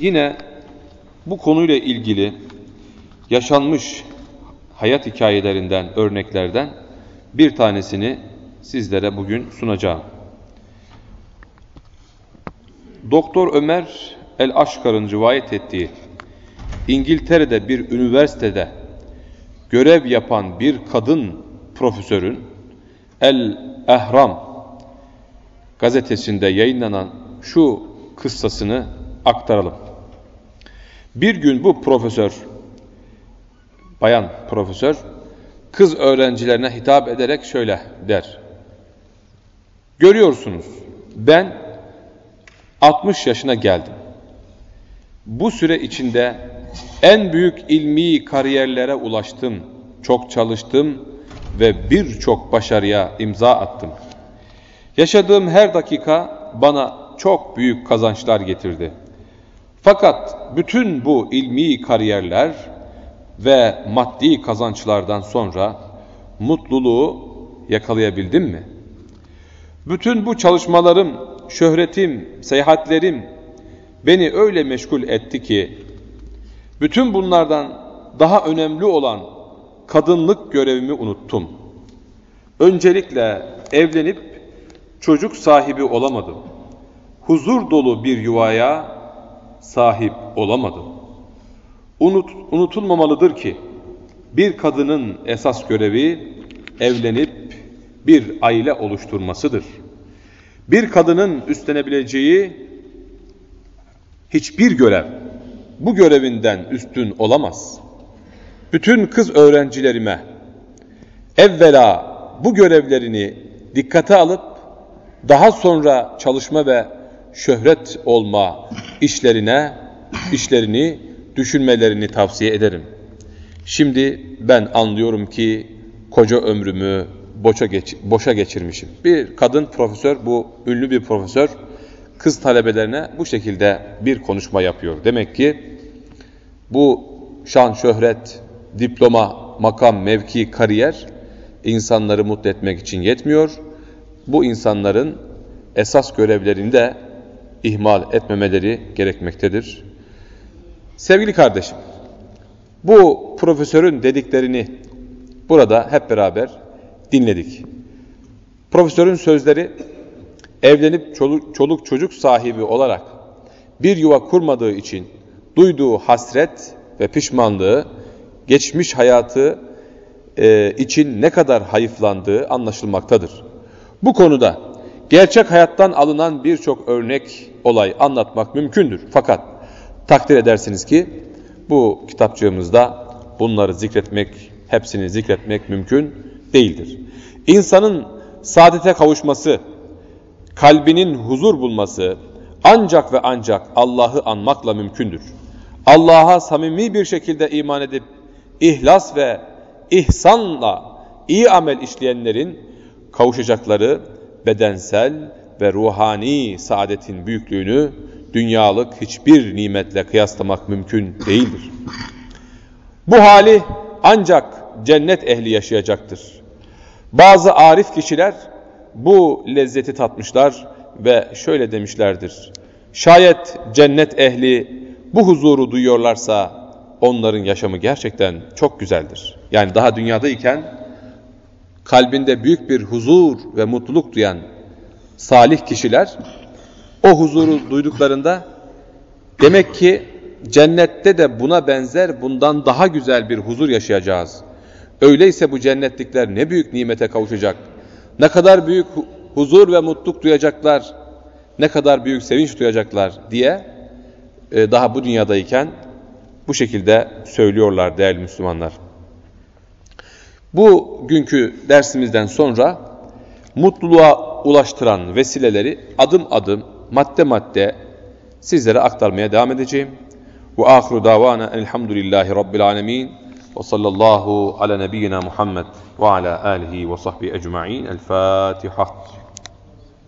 Yine bu konuyla ilgili yaşanmış hayat hikayelerinden, örneklerden bir tanesini sizlere bugün sunacağım. Doktor Ömer El-Aşkar'ın rivayet ettiği İngiltere'de bir üniversitede görev yapan bir kadın profesörün El-Ehram gazetesinde yayınlanan şu kıssasını aktaralım. Bir gün bu profesör, bayan profesör, kız öğrencilerine hitap ederek şöyle der. Görüyorsunuz ben 60 yaşına geldim. Bu süre içinde en büyük ilmi kariyerlere ulaştım, çok çalıştım ve birçok başarıya imza attım. Yaşadığım her dakika bana çok büyük kazançlar getirdi. Fakat bütün bu ilmi kariyerler ve maddi kazançlardan sonra mutluluğu yakalayabildim mi? Bütün bu çalışmalarım, şöhretim, seyahatlerim beni öyle meşgul etti ki bütün bunlardan daha önemli olan kadınlık görevimi unuttum. Öncelikle evlenip çocuk sahibi olamadım. Huzur dolu bir yuvaya sahip olamadım. Unut, unutulmamalıdır ki bir kadının esas görevi evlenip bir aile oluşturmasıdır. Bir kadının üstlenebileceği hiçbir görev bu görevinden üstün olamaz. Bütün kız öğrencilerime evvela bu görevlerini dikkate alıp daha sonra çalışma ve şöhret olma işlerine işlerini düşünmelerini tavsiye ederim. Şimdi ben anlıyorum ki koca ömrümü boşa, geç, boşa geçirmişim. Bir kadın profesör, bu ünlü bir profesör, kız talebelerine bu şekilde bir konuşma yapıyor. Demek ki bu şan, şöhret, diploma, makam, mevki, kariyer insanları mutlu etmek için yetmiyor. Bu insanların esas görevlerini de ihmal etmemeleri gerekmektedir. Sevgili kardeşim, bu profesörün dediklerini burada hep beraber dinledik. Profesörün sözleri evlenip çoluk, çoluk çocuk sahibi olarak bir yuva kurmadığı için duyduğu hasret ve pişmanlığı geçmiş hayatı e, için ne kadar hayıflandığı anlaşılmaktadır. Bu konuda gerçek hayattan alınan birçok örnek olay anlatmak mümkündür. Fakat takdir edersiniz ki bu kitapçığımızda bunları zikretmek, hepsini zikretmek mümkün değildir. İnsanın saadete kavuşması, kalbinin huzur bulması ancak ve ancak Allah'ı anmakla mümkündür. Allah'a samimi bir şekilde iman edip ihlas ve ihsanla iyi amel işleyenlerin kavuşacakları bedensel ve ruhani saadetin büyüklüğünü dünyalık hiçbir nimetle kıyaslamak mümkün değildir. Bu hali ancak cennet ehli yaşayacaktır. Bazı arif kişiler bu lezzeti tatmışlar ve şöyle demişlerdir. Şayet cennet ehli bu huzuru duyuyorlarsa onların yaşamı gerçekten çok güzeldir. Yani daha dünyadayken kalbinde büyük bir huzur ve mutluluk duyan salih kişiler o huzuru duyduklarında demek ki cennette de buna benzer bundan daha güzel bir huzur yaşayacağız. Öyleyse bu cennetlikler ne büyük nimete kavuşacak. Ne kadar büyük huzur ve mutluluk duyacaklar. Ne kadar büyük sevinç duyacaklar diye e, daha bu dünyadayken bu şekilde söylüyorlar değerli Müslümanlar. Bu günkü dersimizden sonra mutluluğa ulaştıran vesileleri adım adım, madde madde sizlere aktarmaya devam edeceğim. Ve ahiru davana elhamdülillahi rabbil alemin ve sallallahu ala nebiyyina Muhammed ve ala alihi ve sahbihi ecma'in. El Fatiha.